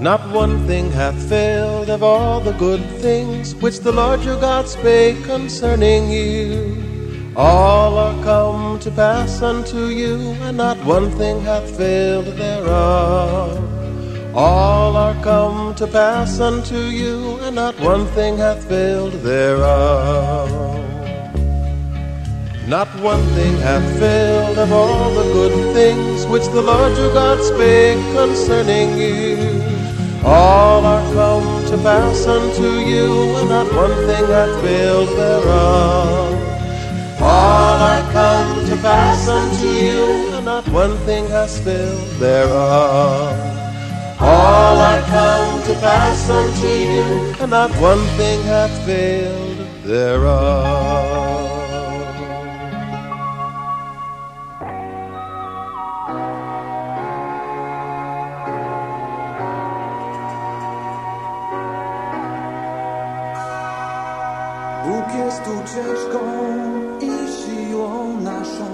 Not one thing hath failed of all the good things which the Lord your God spake concerning you. All are come to pass unto you, and not one thing hath failed thereof. All are come to pass unto you, and not one thing hath failed thereof. Not one thing hath failed of all the good things which the Lord your God spake concerning you. All are come to pass unto you, and not one thing hath failed thereof. All are come to pass unto you, and not one thing has failed thereof. All are come to pass unto you, and not one thing hath failed thereof. Ucieczką i siłą naszą,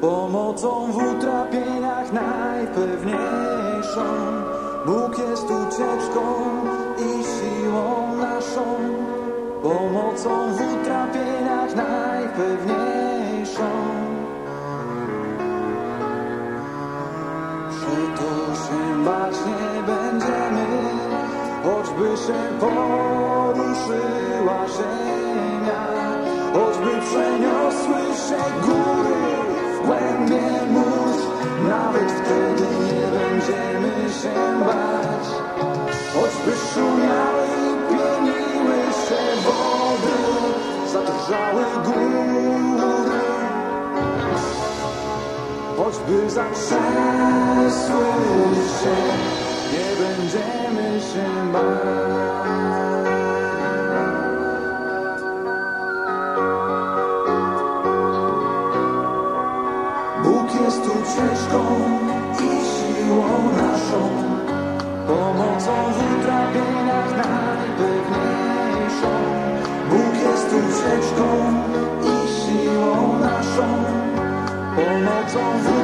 pomocą w utrapieniach najpewniejszą. Bóg jest ucieczką i siłą naszą, pomocą w utrapieniach najpewniejszą. Przeto się bać nie choćby się poruszyła ziemia, choćby przeniosły się góry w głębie mórz, nawet wtedy nie będziemy się bać, choćby szumiały i pieniły się wody, zadrżały góry. Choćby zatrzęsły się, nie będziemy się bać. Bóg jest ucieczką i siłą naszą, pomocą w utrapieniach najpewniejszą. Bóg jest ucieczką i siłą naszą, pomocą w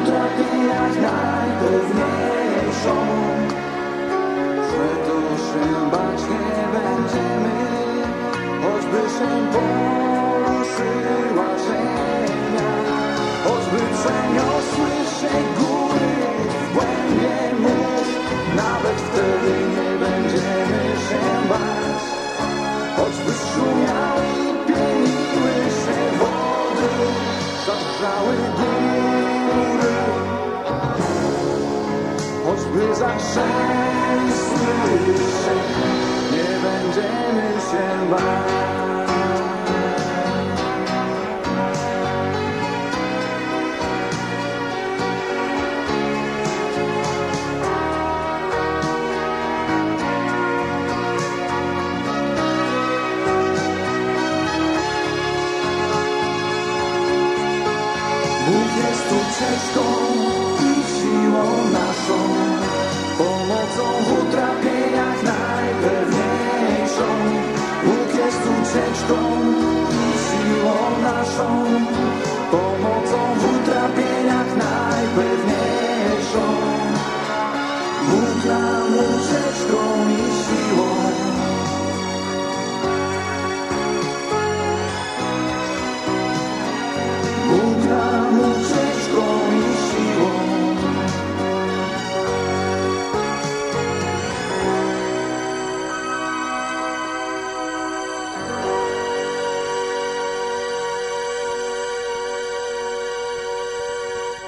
nawet wtedy nie będziemy się bać, Budeš tu cestou i silou našou, pomocou v.